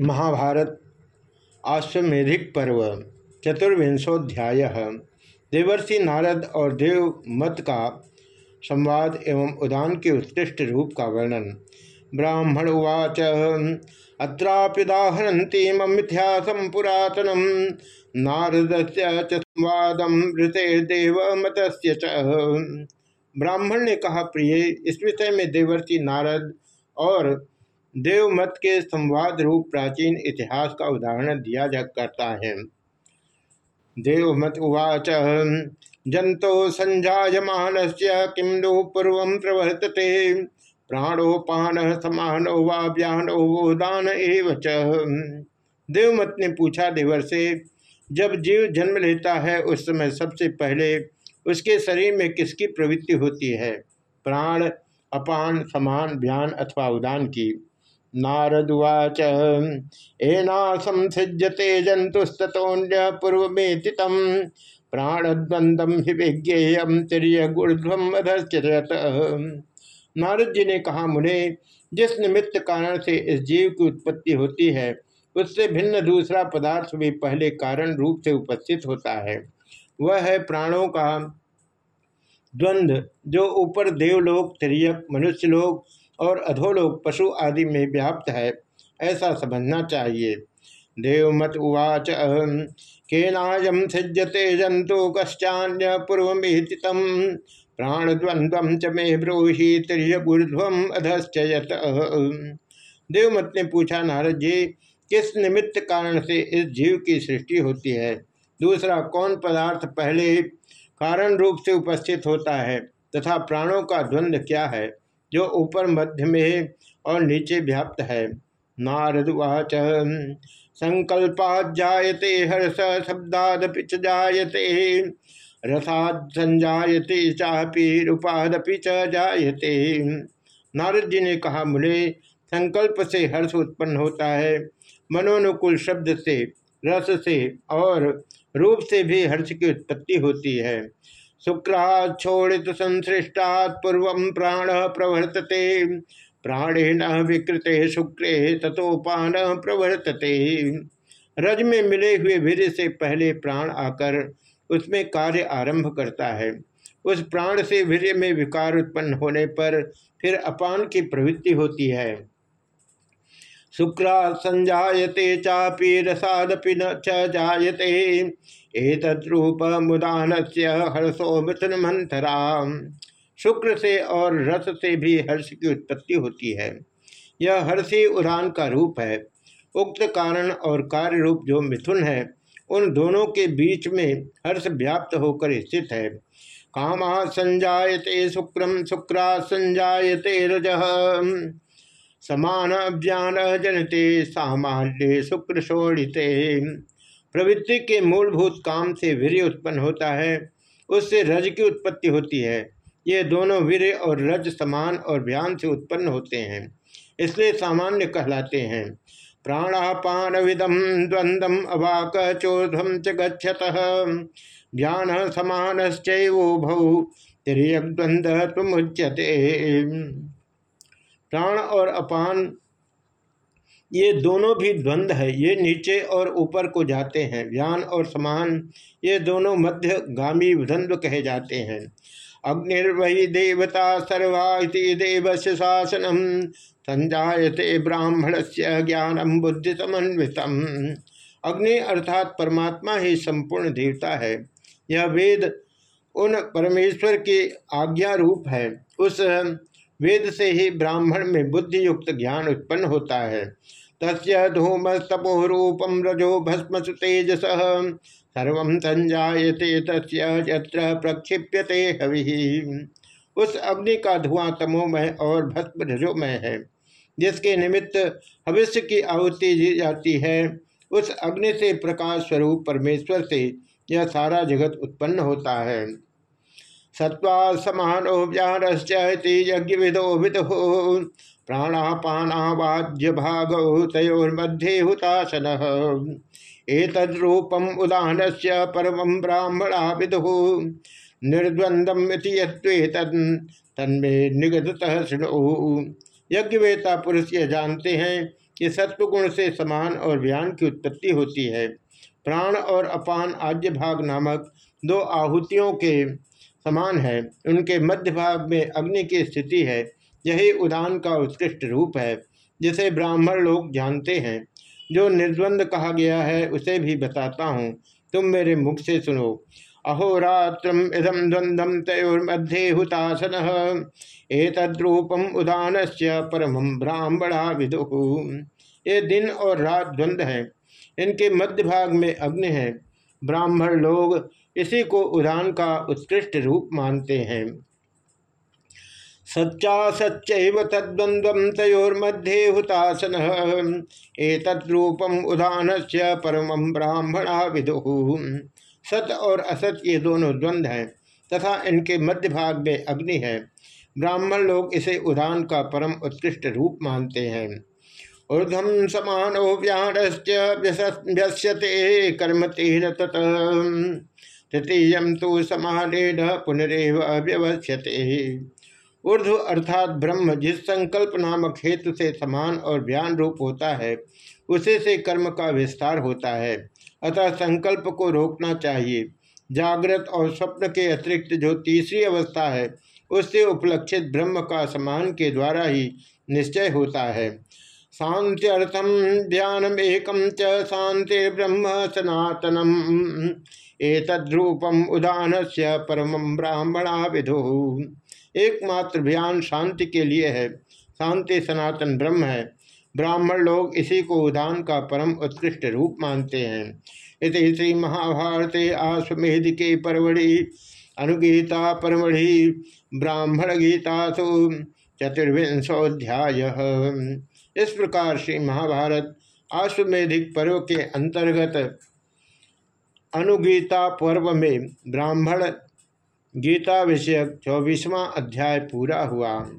महाभारत आश्वेधिक पर्व चतुर्विंशोध्याय देवर्षि नारद और देव मत का संवाद एवं उदान के उत्कृष्ट रूप का वर्णन। ब्राह्मण उवाच अत्राप्युदाहरती मिथ्यासम पुरातनम। नारद से संवादम ऋतेर्देव मत ब्राह्मण ने कहा, प्रिय, इस विषय में देवर्षि नारद और देवमत के संवाद रूप प्राचीन इतिहास का उदाहरण दिया जा, करता है। देवमत उवाच जंतो संजायमान किम नो पूर्व प्रवर्तते, प्राणोपान समान व्यानो दान एव देवमत ने पूछा देवर से, जब जीव जन्म लेता है, उस समय सबसे पहले उसके शरीर में किसकी प्रवृत्ति होती है? प्राण, अपान, समान, व्यान अथवा उदान की। नारदुवाच। एना संसिज्यते जंतुस्तोन्य पूर्वमेति प्राणद्वंदम हि विज्ञेयम तिरय गुर्ध्वम नारद जी ने कहा, मुने, जिस निमित्त कारण से इस जीव की उत्पत्ति होती है, उससे भिन्न दूसरा पदार्थ भी पहले कारण रूप से उपस्थित होता है। वह है प्राणों का द्वंद्व, जो ऊपर देवलोक, त्रियक मनुष्य लोक और अधोलोक पशु आदि में व्याप्त है, ऐसा समझना चाहिए। देवमत उवाच केनायम सिज्यते जंतु कश्चान्य पूर्वमेहित प्राणद्वंद्व च मे ब्रूहि तिरगुर्ध्वम अधश्चयत देवमत ने पूछा, नारद जी, किस निमित्त कारण से इस जीव की सृष्टि होती है? दूसरा, कौन पदार्थ पहले कारण रूप से उपस्थित होता है तथा प्राणों का द्वंद्व क्या है? जो ऊपर, मध्य में और नीचे व्याप्त है। नारदवाच संकल्पात जायते, हर्ष शब्दादपि च जायते, रसाद संजायते, चापी रूपादपि च जायते। नारद जी ने कहा, मुने, संकल्प से हर्ष उत्पन्न होता है। मनोनुकूल शब्द से, रस से और रूप से भी हर्ष की उत्पत्ति होती है। शुक्राच्छोड़ित संसृष्टात् पूर्व प्राण प्रवर्तते। प्राणेन विकृते शुक्रे तथोपान प्रवर्तते। रज में मिले हुए वीर से पहले प्राण आकर उसमें कार्य आरंभ करता है। उस प्राण से वीर में विकार उत्पन्न होने पर फिर अपान की प्रवृत्ति होती है। शुक्रा संजायते चापी रसादपि न जायते। एतद्रूप मुदान से हर्षो मिथुन मंथरा शुक्र से और रस से भी हर्ष की उत्पत्ति होती है। यह हर्षी उदान का रूप है। उक्त कारण और कार्य रूप जो मिथुन है, उन दोनों के बीच में हर्ष व्याप्त होकर स्थित है। कामा संजायते शुक्रम शुक्रा संजायते रज। समान ज्ञान जनते सामान्य शुक्र शोड़िते प्रवृत्ति के मूलभूत काम से वीर उत्पन्न होता है, उससे रज की उत्पत्ति होती है। ये दोनों वीर और रज समान और व्यान से उत्पन्न होते हैं, इसलिए सामान्य कहलाते हैं। प्राणापान विदम द्वंद्व अवाक चोधम च गच्छत ज्ञान समान भौ तुम तुमुच्यते प्राण और अपान, ये दोनों भी द्वंद्व है। ये नीचे और ऊपर को जाते हैं। व्यान और समान, ये दोनों मध्य गामी द्वंद्व कहे जाते हैं। अग्निर्वही देवता सर्वा देव से शासनम, संजायते ब्राह्मण से ज्ञानम बुद्धि समन्वितम अग्नि अर्थात परमात्मा ही संपूर्ण देवता है। यह वेद उन परमेश्वर की आज्ञा रूप है। उस वेद से ही ब्राह्मण में बुद्धि युक्त ज्ञान उत्पन्न होता है। तस्य तपोरूपम रजो भस्म तेजस, सर्व संजायते तस्य प्रक्षिप्यते हवि। उस अग्नि का धुआँ तमोमय और भस्म रजोमय है, जिसके निमित्त भविष्य की आहुति दी जाती है। उस अग्नि से प्रकाश स्वरूप परमेश्वर से यह सारा जगत उत्पन्न होता है। सत्वा यज्ञ विदो विदु। प्राणापानावाज्य भाग तयोर्मध्ये हुतासन एतद्रूपम उदाहन से परम ब्राह्मणा विदु। निर्द्वंदम तन्मे निगतः शृणु। यज्ञवेता पुरुष यह जानते हैं कि सत्वगुण से समान और व्यान की उत्पत्ति होती है। प्राण और अपान आद्य भाग नामक दो आहुतियों के समान है, उनके मध्य भाग में अग्नि की स्थिति है, यही उदान का उत्कृष्ट रूप है, जिसे ब्राह्मण लोग जानते हैं। जो निर्द्वंद कहा गया है, उसे भी बताता हूँ। तुम मेरे मुख से सुनो। अहोरात्रम इदम द्वंद्वम तयोर्मध्ये हुतासन एतद्रूपम उदान से परम ब्राह्मणा विदु। ये दिन और रात द्वंद्व है। इनके मध्य भाग में अग्नि है। ब्राह्मण लोग इसी को उदान का उत्कृष्ट रूप मानते हैं। सच्चा सच्चैव तद्वंद्व तयोर्मध्ये हुतासन एतद्रूपम उदान से परम ब्राह्मणा विदु। सत और असत ये दोनों द्वंद्व हैं, तथा इनके मध्य भाग में अग्नि है। ब्राह्मण लोग इसे उदान का परम उत्कृष्ट रूप मानते हैं। ऊर्धम समानो व्यानश्यते कर्म तेन तृतीय तो समानेन पुनरेव व्यवश्यते ऊर्ध्व अर्थात ब्रह्म, जिस संकल्प नामक हेतु से समान और व्यान रूप होता है, उसे से कर्म का विस्तार होता है। अतः संकल्प को रोकना चाहिए। जागृत और स्वप्न के अतिरिक्त जो तीसरी अवस्था है, उससे उपलक्षित ब्रह्म का समान के द्वारा ही निश्चय होता है। शांत्यर्थम ध्यानम एकम च शांति ब्रह्म सनातनम। एतद्रूपम उदान से परम ब्राह्मणा विदु। एकमात्र ध्यान शांति के लिए है। शांति, सनातन, ब्रह्म है। ब्राह्मण लोग इसी को उदान का परम उत्कृष्ट रूप मानते हैं। इति श्री महाभारते आश्वेध के परवड़ी, अनुगीता परमढ़ि ब्राह्मण गीतासु चतुर्विंशोध्याय इस प्रकार श्री महाभारत आश्वेधिक पर्व के अंतर्गत अनुगीता पर्व में ब्राह्मण गीता विषयक चौबीसवां अध्याय पूरा हुआ।